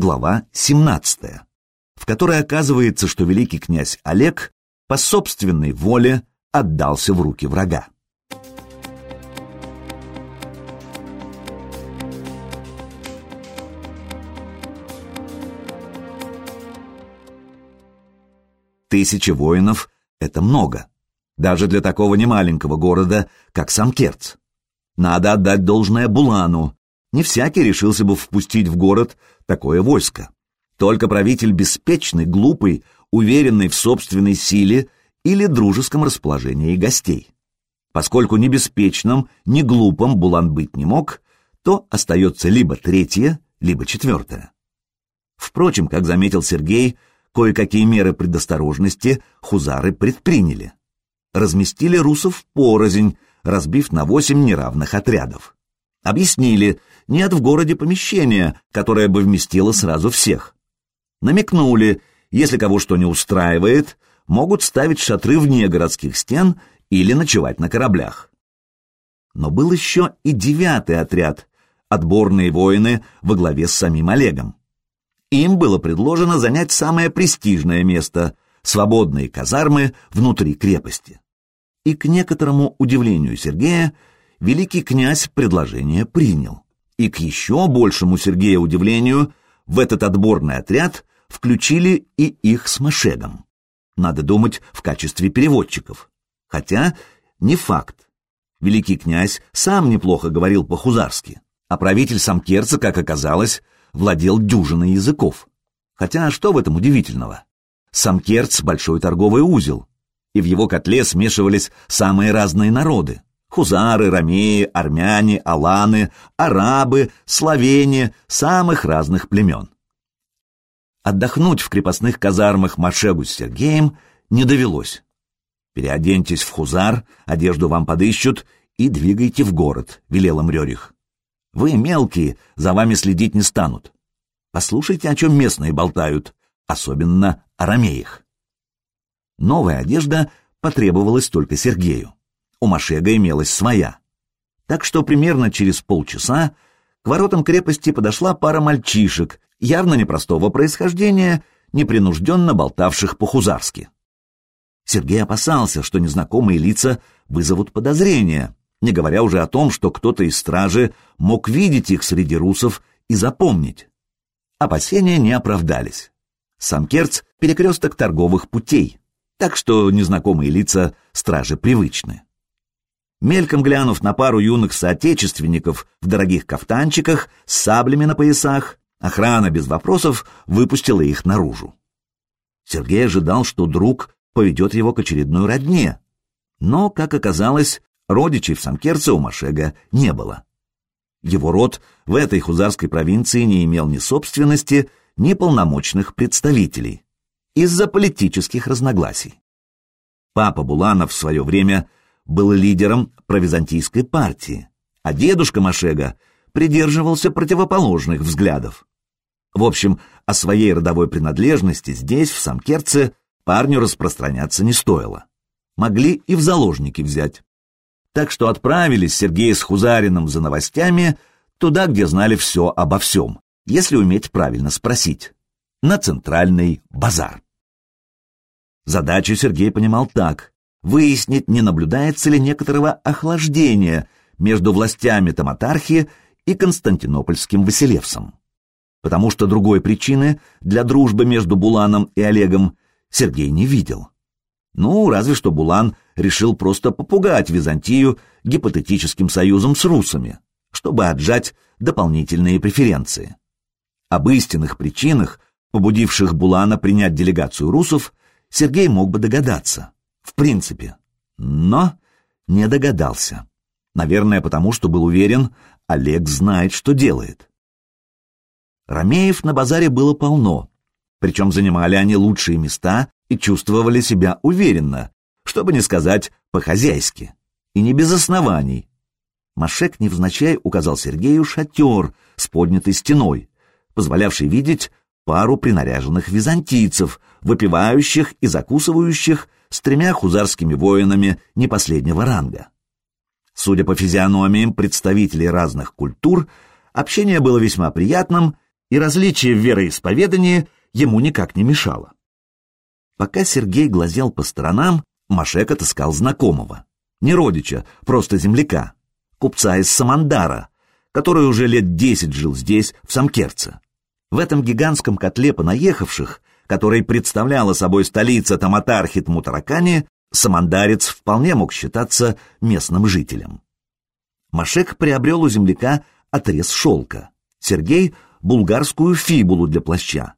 глава 17, в которой оказывается, что великий князь Олег по собственной воле отдался в руки врага. Тысячи воинов — это много, даже для такого немаленького города, как Самкерц. Надо отдать должное Булану. Не всякий решился бы впустить в город такое войско. Только правитель беспечный, глупый, уверенный в собственной силе или дружеском расположении гостей. Поскольку ни беспечным, ни глупым Булан быть не мог, то остается либо третье, либо четвертое. Впрочем, как заметил Сергей, Кое-какие меры предосторожности хузары предприняли. Разместили русов порознь, разбив на восемь неравных отрядов. Объяснили, нет в городе помещения, которое бы вместило сразу всех. Намекнули, если кого что не устраивает, могут ставить шатры вне городских стен или ночевать на кораблях. Но был еще и девятый отряд, отборные воины во главе с самим Олегом. Им было предложено занять самое престижное место — свободные казармы внутри крепости. И к некоторому удивлению Сергея великий князь предложение принял. И к еще большему Сергея удивлению в этот отборный отряд включили и их с Машегом. Надо думать, в качестве переводчиков. Хотя не факт. Великий князь сам неплохо говорил по-хузарски, а правитель Самкерца, как оказалось, владел дюжиной языков. Хотя что в этом удивительного? Сам Керц — большой торговый узел, и в его котле смешивались самые разные народы. Хузары, ромеи, армяне, аланы, арабы, словени, самых разных племен. Отдохнуть в крепостных казармах Машегу с Сергеем не довелось. «Переоденьтесь в хузар, одежду вам подыщут и двигайте в город», — велел им Рерих. Вы мелкие, за вами следить не станут. Послушайте, о чем местные болтают, особенно о ромеях. Новая одежда потребовалась только Сергею. У Машега имелась своя. Так что примерно через полчаса к воротам крепости подошла пара мальчишек, явно непростого происхождения, непринужденно болтавших по-хузарски. Сергей опасался, что незнакомые лица вызовут подозрения, не говоря уже о том, что кто-то из стражи мог видеть их среди русов и запомнить. Опасения не оправдались. Сам Керц — перекресток торговых путей, так что незнакомые лица стражи привычны. Мельком глянув на пару юных соотечественников в дорогих кафтанчиках с саблями на поясах, охрана без вопросов выпустила их наружу. Сергей ожидал, что друг поведет его к очередной родне, но, как оказалось, Родичей в Самкерце у Машега не было. Его род в этой хузарской провинции не имел ни собственности, ни полномочных представителей из-за политических разногласий. Папа Буланов в свое время был лидером провизантийской партии, а дедушка Машега придерживался противоположных взглядов. В общем, о своей родовой принадлежности здесь, в Самкерце, парню распространяться не стоило. Могли и в заложники взять так что отправились Сергей с Хузарином за новостями туда, где знали все обо всем, если уметь правильно спросить, на центральный базар. Задачу Сергей понимал так — выяснить, не наблюдается ли некоторого охлаждения между властями Таматархи и Константинопольским Василевсом. Потому что другой причины для дружбы между Буланом и Олегом Сергей не видел. Ну, разве что Булан решил просто попугать Византию гипотетическим союзом с русами, чтобы отжать дополнительные преференции. Об истинных причинах, побудивших Булана принять делегацию русов, Сергей мог бы догадаться. В принципе. Но не догадался. Наверное, потому что был уверен, Олег знает, что делает. Ромеев на базаре было полно, причем занимали они лучшие места и чувствовали себя уверенно, чтобы не сказать по-хозяйски, и не без оснований. Машек невзначай указал Сергею шатер с поднятой стеной, позволявший видеть пару принаряженных византийцев, выпивающих и закусывающих с тремя хузарскими воинами не последнего ранга. Судя по физиономиям представителей разных культур, общение было весьма приятным и различие в вероисповедании ему никак не мешало. Пока Сергей глазел по сторонам, Машек отыскал знакомого. Не родича, просто земляка, купца из Самандара, который уже лет десять жил здесь, в Самкерце. В этом гигантском котле понаехавших, который представляла собой столица Таматархит Мутаракани, самандарец вполне мог считаться местным жителем. Машек приобрел у земляка отрез шелка, Сергей — булгарскую фибулу для плаща.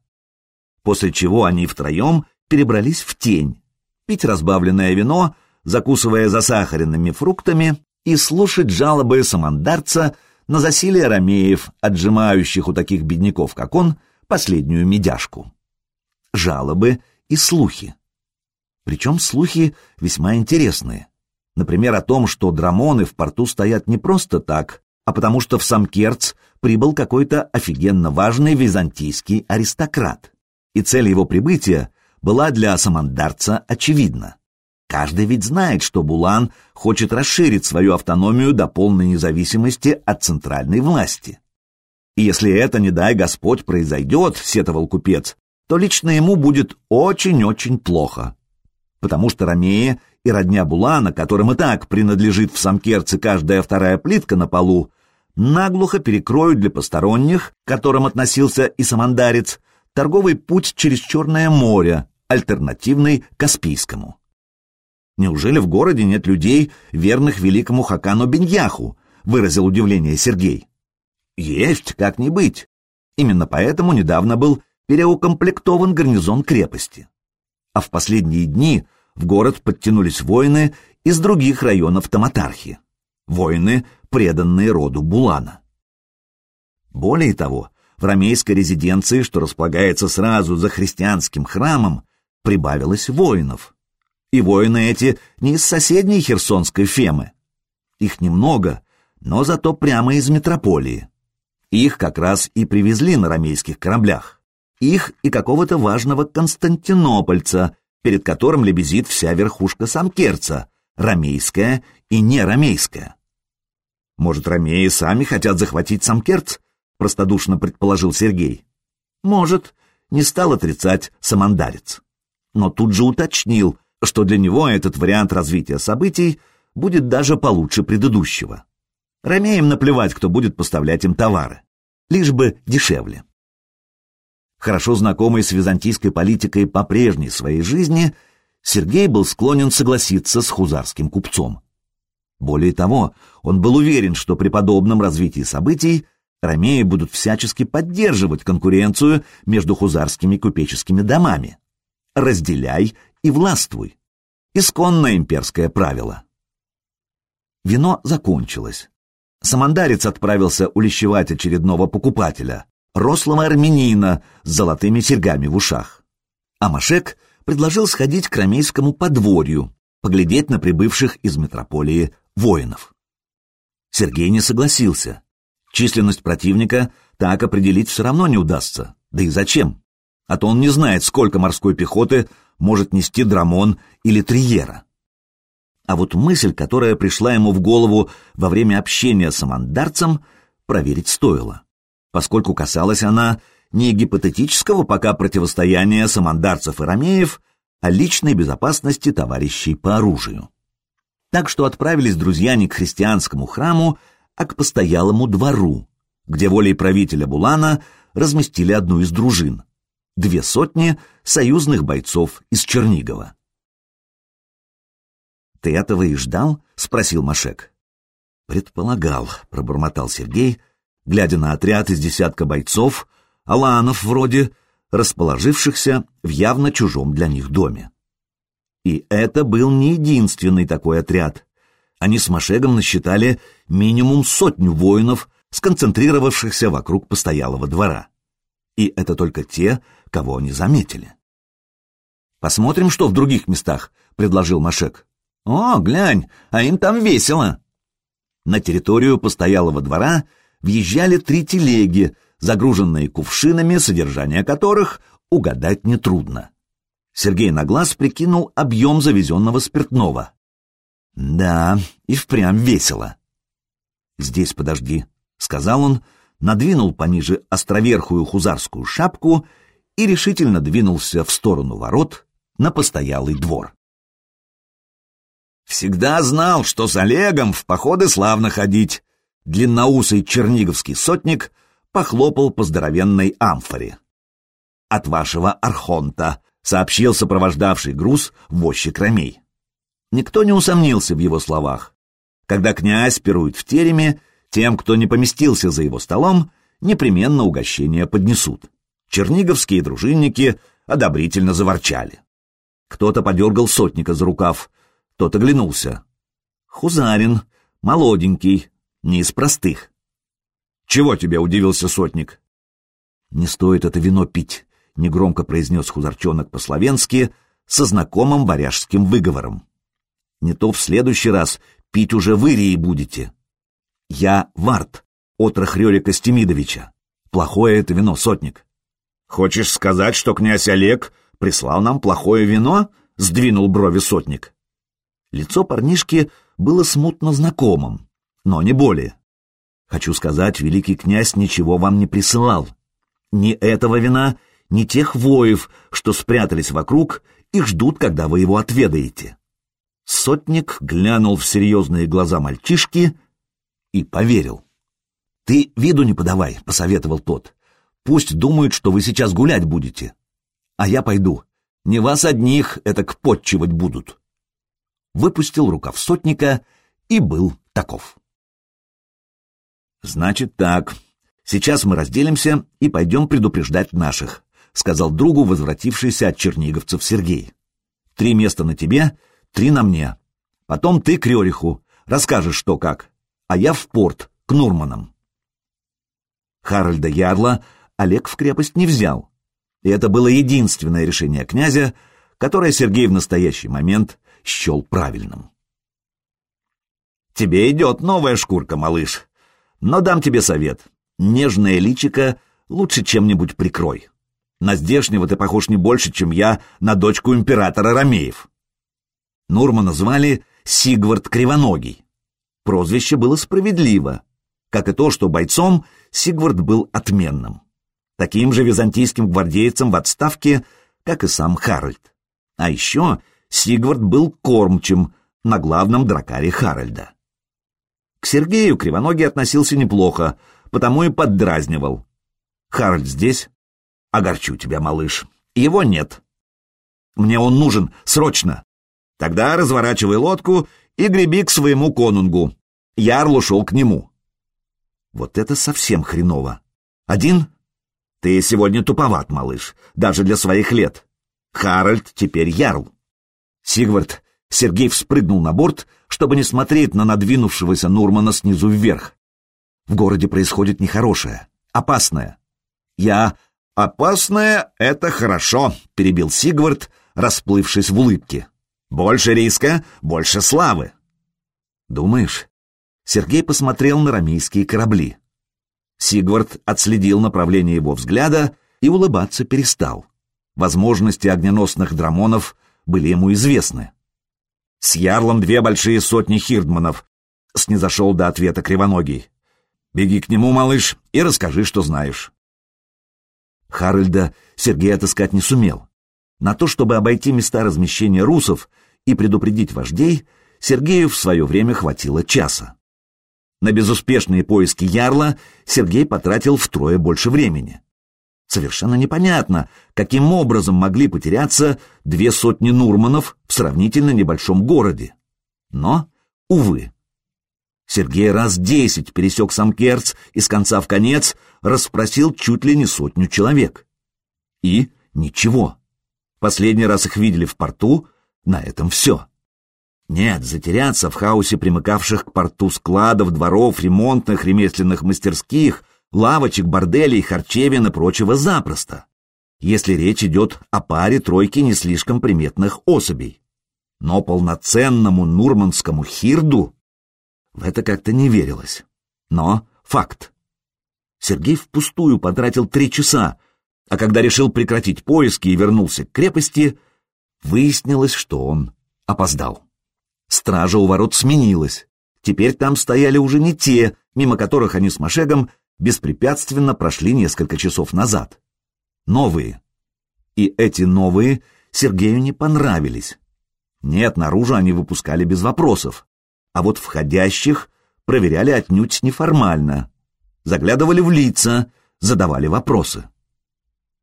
После чего они втроем перебрались в тень, пить разбавленное вино, закусывая засахаренными фруктами и слушать жалобы самандарца на засилие ромеев, отжимающих у таких бедняков, как он, последнюю медяшку. Жалобы и слухи. Причем слухи весьма интересные. Например, о том, что драмоны в порту стоят не просто так, а потому что в Самкерц прибыл какой-то офигенно важный византийский аристократ. И цель его прибытия была для самандарца очевидна. Каждый ведь знает, что Булан хочет расширить свою автономию до полной независимости от центральной власти. И если это, не дай Господь, произойдет, сетовал купец, то лично ему будет очень-очень плохо. Потому что Ромея и родня Булана, которым и так принадлежит в Самкерце каждая вторая плитка на полу, наглухо перекроют для посторонних, к которым относился и самандарец, торговый путь через Черное море, альтернативный Каспийскому. Неужели в городе нет людей, верных великому Хакану Беньяху? Выразил удивление Сергей. Есть, как не быть. Именно поэтому недавно был переукомплектован гарнизон крепости. А в последние дни в город подтянулись воины из других районов Таматархи. Воины, преданные роду Булана. Более того, в ромейской резиденции, что располагается сразу за христианским храмом, прибавилось воинов. И воины эти не из соседней херсонской Фемы. Их немного, но зато прямо из метрополии. Их как раз и привезли на ромейских кораблях. Их и какого-то важного константинопольца, перед которым лебезит вся верхушка Самкерца, ромейская и не ромейская. Может, ромеи сами хотят захватить Самкерц? Простодушно предположил Сергей. Может, не стал отрицать самандарец. Но тут же уточнил, что для него этот вариант развития событий будет даже получше предыдущего. Ромеям наплевать, кто будет поставлять им товары. Лишь бы дешевле. Хорошо знакомый с византийской политикой по прежней своей жизни, Сергей был склонен согласиться с хузарским купцом. Более того, он был уверен, что при подобном развитии событий ромеи будут всячески поддерживать конкуренцию между хузарскими купеческими домами. Разделяй и властвуй. Исконное имперское правило. Вино закончилось. Самандарец отправился улещевать очередного покупателя, рослого армянина с золотыми серьгами в ушах. А Машек предложил сходить к ромейскому подворью, поглядеть на прибывших из метрополии воинов. Сергей не согласился. Численность противника так определить все равно не удастся. Да и зачем? А то он не знает, сколько морской пехоты может нести Драмон или Триера. А вот мысль, которая пришла ему в голову во время общения с амандарцем, проверить стоило, поскольку касалась она не гипотетического пока противостояния самандарцев и ромеев, а личной безопасности товарищей по оружию. Так что отправились друзья не к христианскому храму, а к постоялому двору, где волей правителя Булана разместили одну из дружин — две сотни союзных бойцов из Чернигова. «Ты этого и ждал?» — спросил Машек. «Предполагал», — пробормотал Сергей, глядя на отряд из десятка бойцов, аланов вроде, расположившихся в явно чужом для них доме. И это был не единственный такой отряд. Они с Машегом насчитали минимум сотню воинов, сконцентрировавшихся вокруг постоялого двора. И это только те, кого они заметили. «Посмотрим, что в других местах», — предложил Машек. «О, глянь, а им там весело!» На территорию постоялого двора въезжали три телеги, загруженные кувшинами, содержание которых угадать нетрудно. Сергей на глаз прикинул объем завезенного спиртного. Да, и впрямь весело. «Здесь подожди», — сказал он, надвинул пониже островерхую хузарскую шапку и решительно двинулся в сторону ворот на постоялый двор. Всегда знал, что с Олегом в походы славно ходить. Длинноусый черниговский сотник похлопал по здоровенной амфоре. От вашего архонта, сообщил сопровождавший груз возчик Ромей. Никто не усомнился в его словах. Когда князь пирует в тереме, тем, кто не поместился за его столом, непременно угощение поднесут. Черниговские дружинники одобрительно заворчали. Кто-то подергал сотника за рукав, тот оглянулся. Хузарин, молоденький, не из простых. «Чего тебе?» — удивился сотник. «Не стоит это вино пить», — негромко произнес хузарчонок по-словенски со знакомым варяжским выговором. «Не то в следующий раз пить уже вы и будете. Я Варт, отрах Рерика Стемидовича. Плохое это вино, сотник». «Хочешь сказать, что князь Олег прислал нам плохое вино?» — сдвинул брови сотник. Лицо парнишки было смутно знакомым, но не более. Хочу сказать, великий князь ничего вам не присылал. Ни этого вина, ни тех воев, что спрятались вокруг и ждут, когда вы его отведаете. Сотник глянул в серьезные глаза мальчишки и поверил. — Ты виду не подавай, — посоветовал тот. — Пусть думают, что вы сейчас гулять будете. А я пойду. Не вас одних это подчивать будут. Выпустил рукав сотника и был таков. «Значит так. Сейчас мы разделимся и пойдем предупреждать наших», — сказал другу возвратившийся от черниговцев Сергей. «Три места на тебе, три на мне. Потом ты к Рериху, расскажешь, что как, а я в порт, к Нурманам». Харальда Ярла Олег в крепость не взял, и это было единственное решение князя, которое Сергей в настоящий момент счел правильным. «Тебе идет новая шкурка, малыш», но дам тебе совет. Нежное личико лучше чем-нибудь прикрой. На здешнего ты похож не больше, чем я на дочку императора Ромеев. Нурмана звали Сигвард Кривоногий. Прозвище было справедливо, как и то, что бойцом Сигвард был отменным. Таким же византийским гвардейцем в отставке, как и сам Харальд. А еще Сигвард был кормчим на главном дракаре Харальда. К Сергею Кривоногий относился неплохо, потому и поддразнивал. «Харальд здесь?» «Огорчу тебя, малыш. Его нет. Мне он нужен, срочно. Тогда разворачивай лодку и греби к своему конунгу. Ярл ушел к нему». Вот это совсем хреново. Один? Ты сегодня туповат, малыш, даже для своих лет. Харальд теперь ярл. Сигвард, Сергей вспрыгнул на борт, чтобы не смотреть на надвинувшегося Нурмана снизу вверх. В городе происходит нехорошее, опасное. Я... «Опасное — это хорошо», — перебил Сигвард, расплывшись в улыбке. «Больше риска, больше славы». «Думаешь?» Сергей посмотрел на рамейские корабли. Сигвард отследил направление его взгляда и улыбаться перестал. Возможности огненосных драмонов были ему известны. С ярлом две большие сотни хирдманов. Снизошел до ответа Кривоногий. Беги к нему, малыш, и расскажи, что знаешь. Харальда Сергей отыскать не сумел. На то, чтобы обойти места размещения русов и предупредить вождей, Сергею в свое время хватило часа. На безуспешные поиски ярла Сергей потратил втрое больше времени. Совершенно непонятно, каким образом могли потеряться две сотни Нурманов в сравнительно небольшом городе. Но, увы. Сергей раз десять пересек Самкерц и с конца в конец расспросил чуть ли не сотню человек. И ничего. Последний раз их видели в порту, на этом все. Нет, затеряться в хаосе примыкавших к порту складов, дворов, ремонтных, ремесленных мастерских лавочек, борделей, харчевин и прочего запросто, если речь идет о паре тройки не слишком приметных особей. Но полноценному нурманскому хирду в это как-то не верилось. Но факт. Сергей впустую потратил три часа, а когда решил прекратить поиски и вернулся к крепости, выяснилось, что он опоздал. Стража у ворот сменилась. Теперь там стояли уже не те, мимо которых они с Машегом беспрепятственно прошли несколько часов назад. Новые. И эти новые Сергею не понравились. Нет, наружу они выпускали без вопросов, а вот входящих проверяли отнюдь неформально. Заглядывали в лица, задавали вопросы.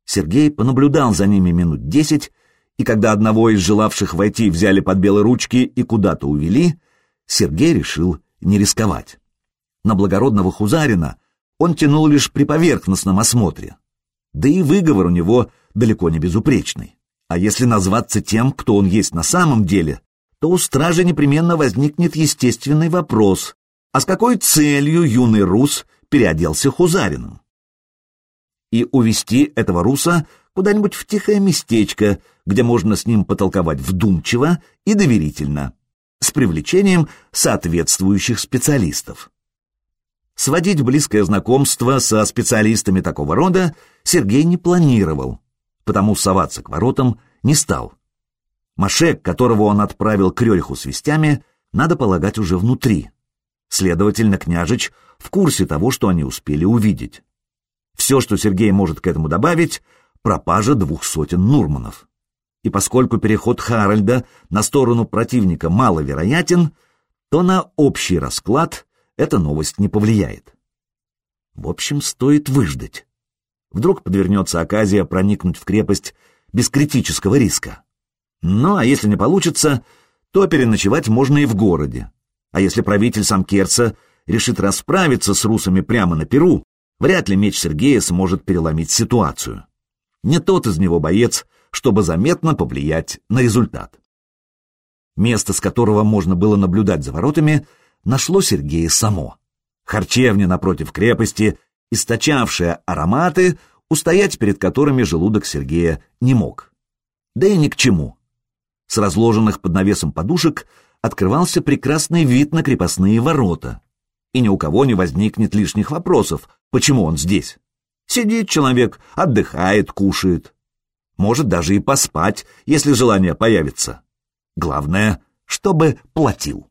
Сергей понаблюдал за ними минут десять, и когда одного из желавших войти взяли под белые ручки и куда-то увели, Сергей решил не рисковать. На благородного Хузарина он тянул лишь при поверхностном осмотре. Да и выговор у него далеко не безупречный. А если назваться тем, кто он есть на самом деле, то у стражи непременно возникнет естественный вопрос, а с какой целью юный рус переоделся Хузарином? И увести этого руса куда-нибудь в тихое местечко, где можно с ним потолковать вдумчиво и доверительно, с привлечением соответствующих специалистов. Сводить близкое знакомство со специалистами такого рода Сергей не планировал, потому соваться к воротам не стал. Машек, которого он отправил к Рериху с вестями, надо полагать уже внутри. Следовательно, княжич в курсе того, что они успели увидеть. Все, что Сергей может к этому добавить, пропажа двух сотен Нурманов. И поскольку переход Харальда на сторону противника маловероятен, то на общий расклад эта новость не повлияет. В общем, стоит выждать. Вдруг подвернется оказия проникнуть в крепость без критического риска. Ну, а если не получится, то переночевать можно и в городе. А если правитель Самкерца решит расправиться с русами прямо на Перу, вряд ли меч Сергея сможет переломить ситуацию. Не тот из него боец, чтобы заметно повлиять на результат. Место, с которого можно было наблюдать за воротами, нашло Сергея само. Харчевня напротив крепости источавшая ароматы, устоять перед которыми желудок Сергея не мог. Да и ни к чему. С разложенных под навесом подушек открывался прекрасный вид на крепостные ворота. И ни у кого не возникнет лишних вопросов, почему он здесь. Сидит человек, отдыхает, кушает. Может даже и поспать, если желание появится. Главное, чтобы платил.